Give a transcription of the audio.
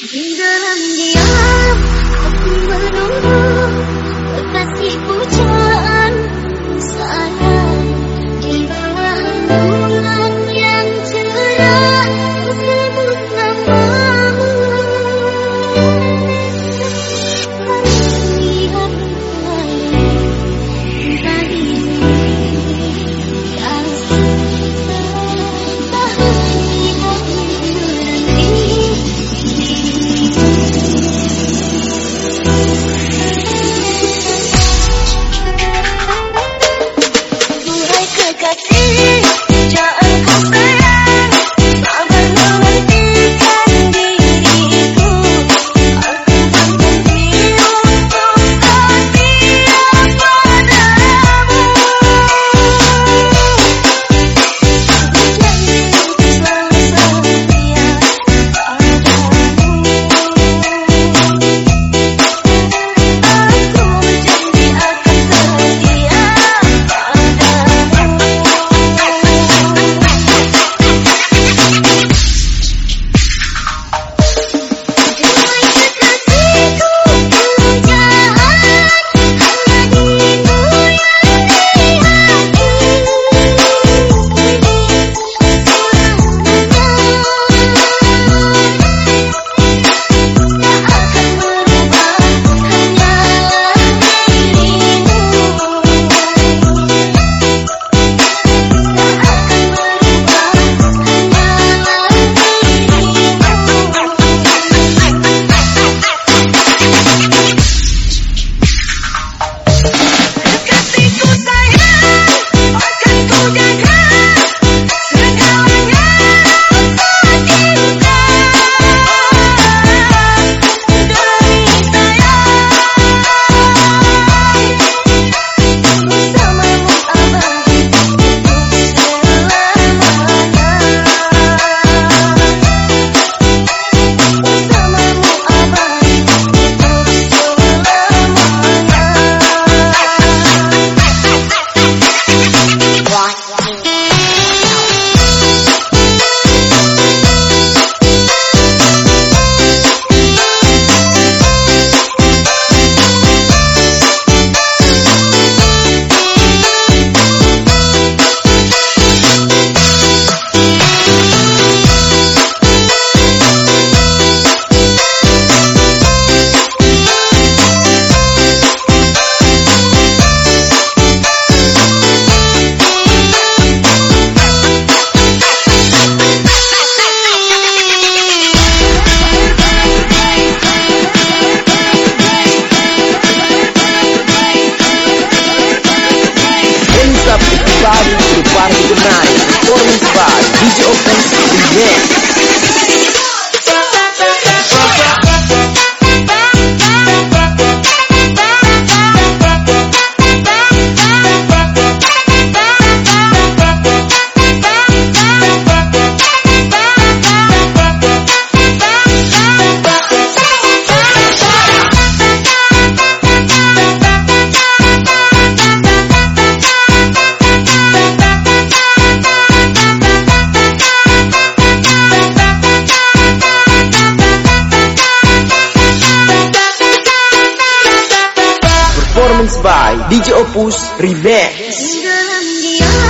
Di dalam dia Aku menunggu Kekasihku jauh tonight, 45, by DJ Offensive Yeah. DJ Opus Revenge.